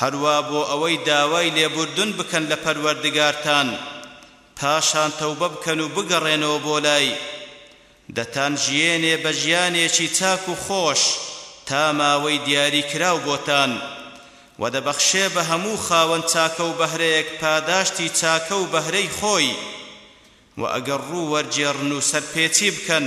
هەروا بۆ ئەوەی داوای لێبوردن بکەن لە پەروەردگارتان پاشان تەوبە بکەن و بگەڕێنەوە بۆ لای دەتان ژیێنێ بە ژیانێکی چاک و خۆش تا ماوەی دیاری کراو بۆتان وە دەبەخشێ بە هەموو خاوەن چاکە و بەهرەیەک پاداشتی چاکە و بەهرەی خۆی وە ئەگەر ڕوو وەرگێڕن و سەرپێچی بکەن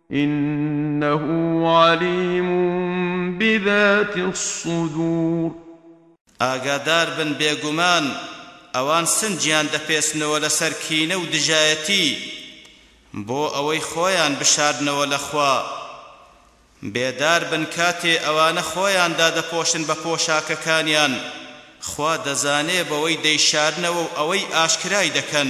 انه علیم بذات الصدور. ئاگاداربن بێگومان ئەوان سنگیان دەپێچنەوە لەسەر کینە و دژایەتی بۆ ئەوەی خۆیان بشارنەوە لە خوا، بێداربن کاتێ ئەوانە خۆیان دادەپۆشن بە پۆشاکەکانیان، خوا دەزانێ بەوەی دەیشارنەوە و ئەوەی ئاشکرای دەکەن.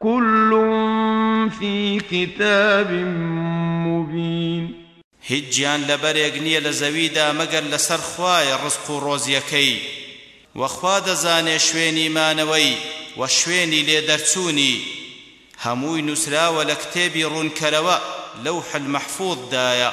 کل فی کتاب مبین. هیچ گیان لەبەرێک نیە لە زەویدا مەگەر لەسەر خوایە ڕزق و ڕۆزیەکەی وە خوا دەزانێ شوێنی مانەوەی وە شوێنی لێ دەرچوونی هەمووی نوسراوە لە کتێبی ڕوونکەرەوە لوح المحفوظ دایە.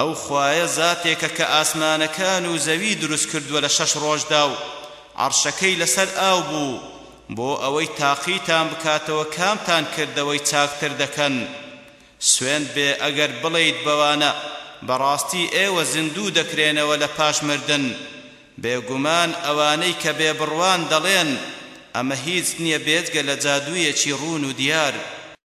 ئەو خوایە زاتێکە کە ئاسمانەکان و زەوی دروست کردووە لە شەش ڕۆژدا و عەڕشەکەی لەسەر ئاو بوو بۆ ئەوەی تاقیتان بکاتەوە کامتان کردەوەی چاکتر دەکەن سوێند بێ ئەگەر بڵێیت بەوانە بەڕاستی ئێوە زیندوو دەکرێنەوە لە پاش مردن بێگومان ئەوانەی کە بێ بڕوان دەڵێن ئەمە هیچ نییە بێجگە لە جادوویەکی ڕوون و دیار.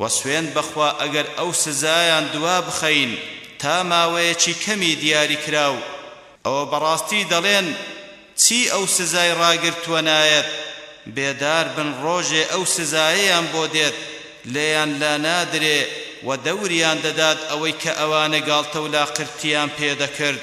وە سوێند بەخوا ئەگەر ئەو سزایان دوا بخەین تا ماوەیەکی کەمی دیاری کراو ئەوە بەڕاستی دەڵێن چی ئەو سزای ڕاگرتووە نایەت بێدار بن ڕۆژێ ئەو سزایەیان بۆ دێت لێیان لا نادرێ وە دەوریان دەدات ئەوەی کە ئەوانە گاڵتەو لاقرتیان پێ دەکرد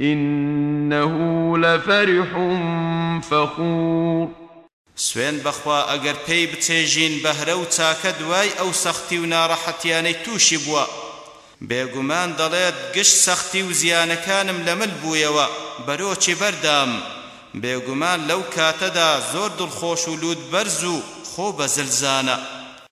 انه لفرح فخور. سوێند بەخوا ئەگەر پێی بچێژین بەهرە و چاکە دوای ئەو سەختی و ناڕەحەتیانەی تووشی بووە بێگومان دەڵێت گشت سەختی و زیانەکانم لە مل بوویەوە بەرۆکی بەردام بێگومان لەو کاتەدا زۆر دڵخۆش و لووت بەرز و خۆ بەزل زانە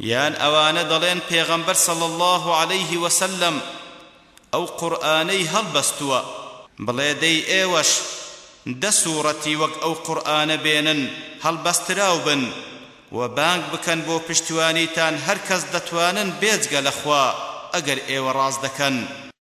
یان ئەوانە دەڵێن پێغەمبەر صلی اللە علیه وسلم ئەو قورئانەی هەڵبەستووە بڵێ دەی ئێوەش دە سوڕەتی وەک ئەو قورئانە بێنن هەڵبەستراو بن و بانگ بکەن بۆ پشتیوانیتان هەرکەس دەتوانن بێجگە لە خوا ئەگەر ئێوە ڕاست دەکەن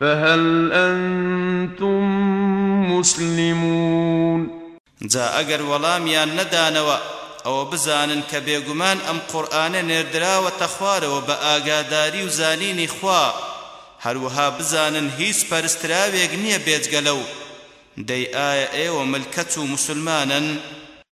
فهل انتم مسلمون. جا ئەگەر وەڵامیان نەدانەوە ئەوە بزانن کە بێگومان ئەم قورئانە نێردراوەتە خوارەوە بە ئاگاداری و زانینی خوا، هەروەها بزانن هیچ پەرستراوێک نییە بێجگە لەو، دەی ئایا ئێوە مل کەچ و موسولمانن؟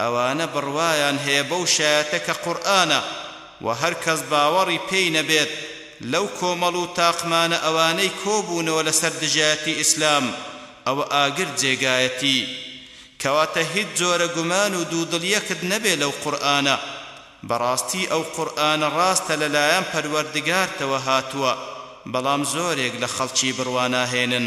ئەوانە بڕوایان هەیە بەو شایەتە کە قورئانە، وە هەر کەس باوەڕی پێی نەبێت لەو کۆمەڵ و تاقمانە ئەوانەی کۆبوونەوە لەسەر دژایەتی ئیسلام ئەوە ئاگر جێگایەتی کەواتە هیچ جۆرە گومان و دوودڵیەکت نەبێ لەو قورئانە بەڕاستی ئەو قورئانە ڕاستە لەلایەن پەروەردگارتەوە هاتووە بەڵام زۆرێک لە خەڵکی بڕواناهێنن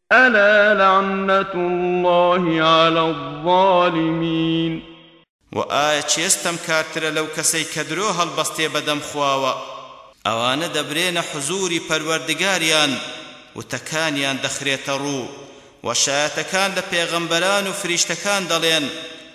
الا لعنة اللە علی الظالمین. وە ئایا چێ ستەمکارترە لەو کەسەی کە درۆ هەڵبەستێ بەدەم خواوە؟ ئەوانە دەبرێنە حزووری پەروەردگاریان وتەکانیان دەخرێتەڕوو، وە شایەتەکان لە پێغەمبەران و فریشتەکان دەڵێن،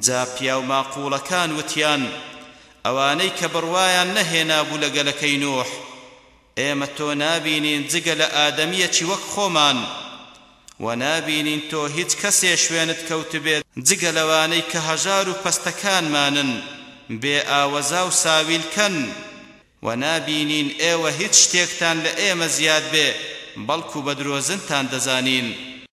جا پیاو ماقوڵەکان وتیان، ئەوانەی کە بڕوایان نەهێنابوو لە گەلەکەی نوح، ئێمە تۆ نابینین جگە لە ئادەمییەکی وەک خۆمان، وە نابینین تۆ هیچ کەسێ شوێنت کەوتبێت جگە لەوانەی کە هەژار و پەستەکانمانن، بێ ئاوەزا و ساویلکەن، وە نابینین ئێوە هیچ شتێکتان لە ئێمە زیاد بێ، بەڵکو بە درۆزنتان دەزانین.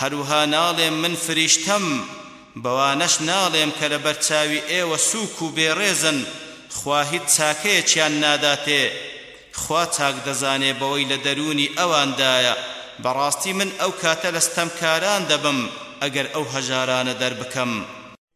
هەروها ناڵێم من فریشتەم، بەوانەش ناڵێم کە لەبەر چاوی ئێوە سووک و بێ ڕێزن، خوا هیچ چاکەیەکیان ناداتێ، خوا چاک دەزانێ بەوەی لە دەروونی ئەواندایە، بەڕاستی من ئەو کاتە لە ستەمکاران دەبم ئەگەر ئەو هەژارانە دەربکەم.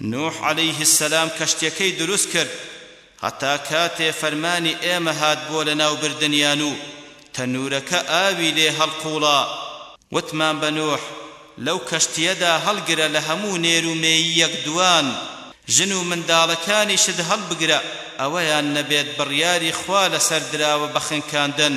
نوح علیه السلام کەشتیەکەی دروست کرد هەتا کاتێ فەرمانی ئێمە هات بۆ لەناو بردنیان و تەنورەکە ئاوی لێ هەڵقوڵا وتمان بە نوح لەو کەشتیەدا هەڵگرە لە هەموو نێر و مێییەک دوان ژن و منداڵەکانیشت هەڵبگرە ئەوەیان نەبێت بڕیاری خوا لەسەر دراوە بە خنکاندن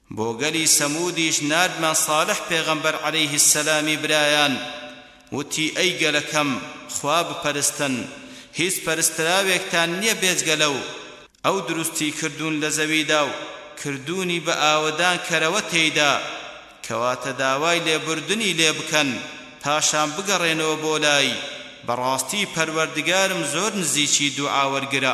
بۆ گەلی سەمودیش ناردمان صالح پێغەمبەر علیه السلامی برایان وتی ئەی گەلەکەم خوا بپەرستن هیچ پەرستراوێکتان نیە بێجگە لەو ئەو دروستی کردوون لە زەویدا و کردوونی بە ئاوەدان کەرەوە تێیدا کەواتە داوای لێبوردنی لێ بکەن پاشان بگەڕێنەوە بۆ لای بەڕاستی پەروەردگارم زۆر نزیکی دوعا وەرگرە.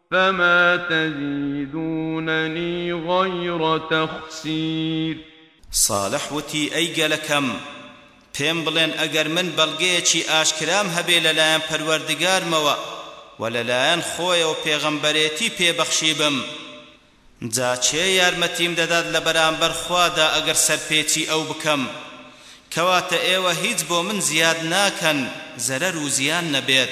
فما تزیدوننی غیر تخسیر. صالح وتی، ئەی گەلەکەم! پێم بڵێن ئەگەر من بەڵگەیەکی ئاشکرام هەبێ لەلایەن پەروەردگارمەوە و لەلایەن خۆیەوە پێغەمبەرێتی پێ بەخشیبم، جا کێ یارمەتیم دەدات لە بەرامبەر خوادا ئەگەر سەرپێچی ئەو بکەم؟ کەواتە ئێوە هیچ بۆ من زیاد ناکەن زەرەر و زیان نەبێت.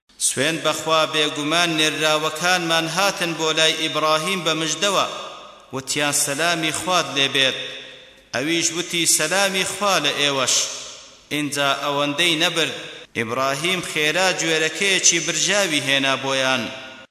سوێند بەخوا بێگومان نێرراوەکانمان هاتن بۆ لای ئیبڕاهیم بە مژدەوە وتیان سەلامی خوات لێ بێت ئەویش وتی سەلامی خوا لە ئێوەش ئینجا ئەوەندەی نەبرد ئیبڕاهیم خێرا گوێرەکەیەکی برژاوی هێنا بۆیان.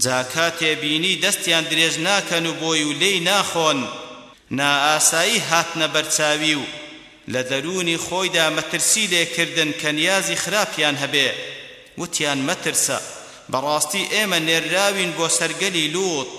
جا کاتێ بینی دەستیان درێژ ناکەن و بۆی و لێی ناخۆن، نائاسایی هاتنە بەرچاوی و لە دەروونی خۆیدا مەترسی لێ کردن کە نیازی خراپیان هەبێ، وتیان مەترسە، بەڕاستی ئێمە نێرراوین بۆ سەر گەلی لوط.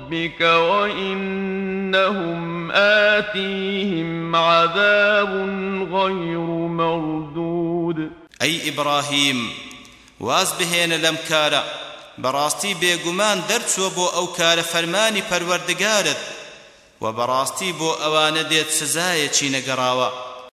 رَبِّکَ وَإِنَّهُمْ آتِیهِمْ عَذَابٌ غَیْرُ مَرْدُودٍ. ئەی ئیبڕاهیم واز بهێنە لەم کارە، بەڕاستی بێگومان دەرچووە بۆ ئەو کارە فەرمانی پەروەردگارت، وە بەڕاستی بۆ ئەوانە دێت سزایەکی نەگەڕاوە.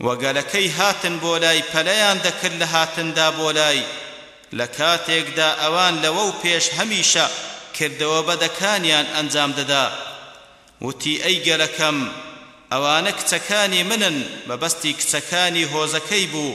و گەلەکەی هاتن بۆ لای پەلەیان دەکرد لە هاتندا بۆ لای لە کاتێکدا ئەوان لەوەو پێش هەمیشە کردەوە بەدەکانیان ئەنجام دەدا وتی ئەی گەلەکەم ئەوانە کچەکانی منن مەبەستی کچەکانی هۆزەکەی بوو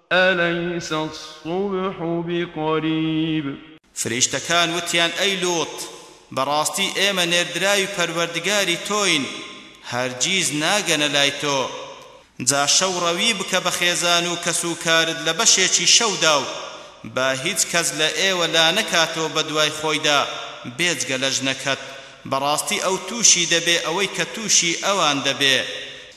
الیس الصبح بقریب. فریشتەکان وتیان، ئەی لوط! بەڕاستی ئێمە نێردراوی پەروەردگاری تۆین، هەرگیز ناگەنە لای تۆ. جا شەو ڕەوی بکە بە خێزان و کەسوکارت لە بەشێکی شەودا و با هیچ کەس لە ئێوە لانەکاتەوە بەدوای خۆیدا بێجگە لە ژنەکەت، بەڕاستی ئەو تووشی دەبێ ئەوەی کە تووشی ئەوان دەبێ.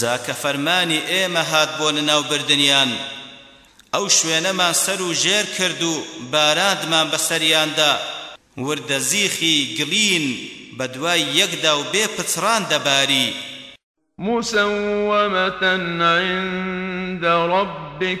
جا کە فەرمانی ئێمە هات بۆ لەناوبردنیان، ئەو شوێنەمان سەر و ژێر کرد و باراندمان بەسەریاندا، وردە زیخی گڵین بە دوای یەکدا و بێ پچڕان دەباری. مسوومەتەن عند ربک.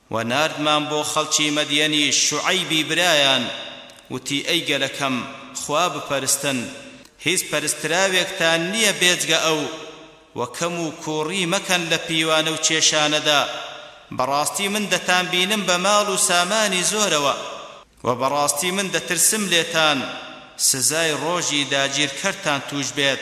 وە ناردمان بۆ خەڵکی مەدیەنیش شوعەیبی برایان وتی ئەی گەلەکەم خوا بپەرستن هیچ پەرستراوێکتان نیە بێجگە ئەو وە کەم و کووڕی مەکەن لە پیوانە و کێشانەدا بەڕاستی من دەتانبینم بە ماڵ و سامانی زۆرەوە وە بەڕاستی من دەترسم لێتان سزای ڕۆژی داگیرکەرتان تووش بێت.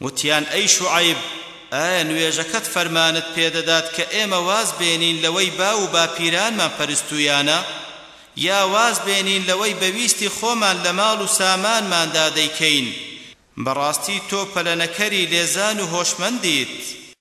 وتیان، ئەی شوعەیب، ئایا نوێژەکەت فەرمانت پێدەدات کە ئێمە واز بێنین لەوەی باو و باپیرانمان پەرستوویانە؟ یا واز بێنین لەوەی بە ویستی خۆمان لە ماڵ و سامانماندا دەیکەین؟ بەڕاستی تۆ پەلەنەکەری لێزان و هۆشمەندیت.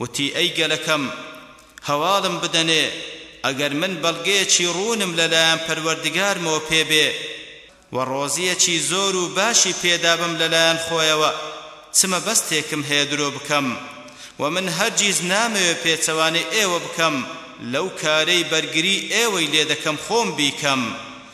وتی، ئەی گەلەکەم! هەواڵم بدەنێ، ئەگەر من بەڵگەیەکی ڕوونم لە لایەن پەروەردگارمەوە پێ بێ و ڕۆزییەکی زۆر و باشی پێ دابم لە لایەن خۆیەوە، چ مەبەستێکم هەیە درۆ بکەم؟ وە من هەرگیز نامەوێ پێچەوانەی ئێوە بکەم، لەو کارەی بەرگریی ئێوەی لێ دەکەم خۆم بیکەم،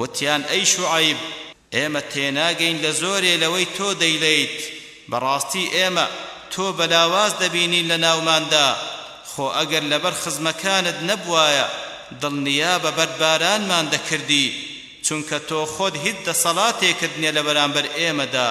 وتیان، ئەی شوعەیب، ئێمە تێناگەین لە زۆرێ لەوەی تۆ دەیلێیت، بەڕاستی ئێمە تۆ بە لاواز دەبینین لە ناوماندا، خۆ ئەگەر لەبەر خزمەکانت نەبوایە دڵنیا بە بەردبارانمان دەکردی، چونکە تۆ خۆت هیچ دەسەڵاتێکت نیە لە بەرامبەر ئێمەدا.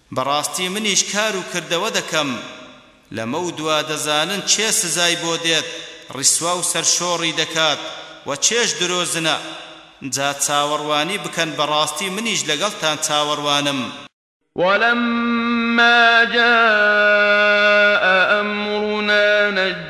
بەڕاستی منیش کار و کردەوە دەکەم لەمەو دوا دەزانن چێ سزای بۆ دێت ڕیسوا و سەرشۆڕی دەکات و چێش درۆزنە جا چاوەڕوانی بکەن بەڕاستی منیش لەگەڵتان چاوەڕوانم. ولما جاء امرنا نجینا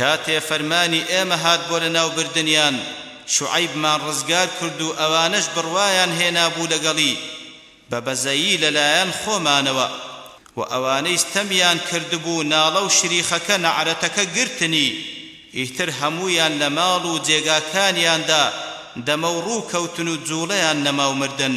کاتێ فەرمانی ئێمە هات بۆ لەناوبردنیان، شوعەیبمان ڕزگار کرد و ئەوانەش بڕوایان هێنابوو لەگەڵی بە بەزەیی لەلایەن خۆمانەوە، وە ئەوانەی ستەمیان کردبوو ناڵە و شریخەکە نەعرەتەکە گرتنی، ئیتر هەموویان لە ماڵ و جێگاکانیاندا دەمەوڕوو کەوتن و جوڵەیان نەما و مردن.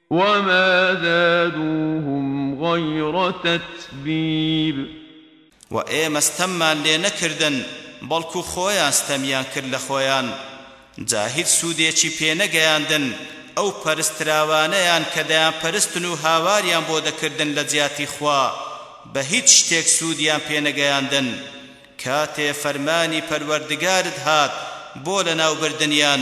وما زادوهم غیر تتبیب. وە ئێمە ستەممان لێ نەکردن بەڵکو خۆیان ستەمیان کرد لە خۆیان جا هیچ سودێکی پێ نەگەیاندن ئەو پەرستراوانەیان کە دەیان پەرستن و هاواریان بۆ دەکردن لە جیاتی خوا بە هیچ شتێک سودیان پێ نەگەیاندن کاتێ فەرمانی پەروەردگارت هات بۆ لەناو بردنیان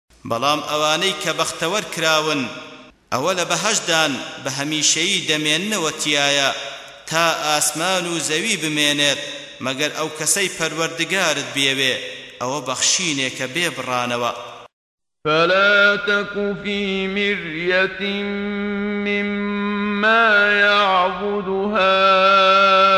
بەڵام ئەوانەی کە بەختەوەر کراون ئەوە لە بەهەشتدان بە هەمیشەیی دەمێننەوە تیایا تا ئاسمان و زەوی بمێنێت مەگەر ئەو کەسەی پەروەردگارت بیەوێ ئەوە بەخشینێکە بێ بڕانەوە. فلا تک فی مریة مما یعبد هؤلاء.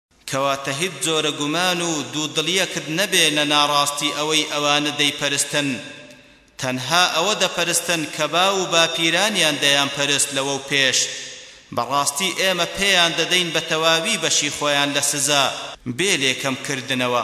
کەواتە هیچ جۆرە گومان و دوو دڵیەکت نەبێ لە ناڕاستی ئەوەی ئەوانە دەیپەرستن تەنها ئەوە دەپەرستن کە باو و باپیرانیان دەیان پەرست لەوەو پێش بەڕاستی ئێمە پێیان دەدەین بەتەواوی بەشی خۆیان لە سزا بێ لێ کەم کردنەوە.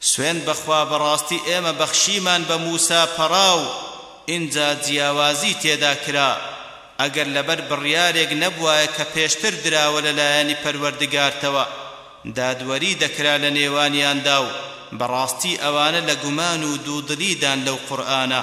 سوێند بەخوا بەڕاستی ئێمە بەخشیمان بە موسا پەڕا و ئینجا جیاوازی تێدا کرا ئەگەر لەبەر بڕیارێک نەبوایە کە پێشتر دراوە لەلایەنی پەروەردگارتەوە دادوەری دەکرا لە نێوانیاندا و بەڕاستی ئەوانە لە گومان و دوودڵیدان لەو قورئانە.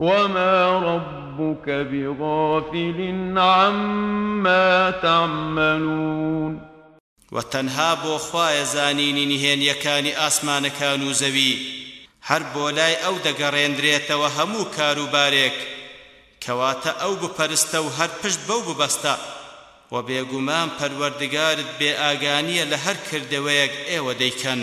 وما ربک بغافل عما تعملون وە تەنها بۆ خوایە زانینی نهێنیەکانی ئاسمانەکان و زەوی هەر بۆ لای ئەو دەگەڕێندرێتەوە هەموو کار و بارێک کەواتە ئەو بپەرستە و هەر پشت بەو ببەستە وە بێگومان پەروەردگارت بێ ئاگانیە لە هەر کردەوەیەک ئێوە دەیکەن.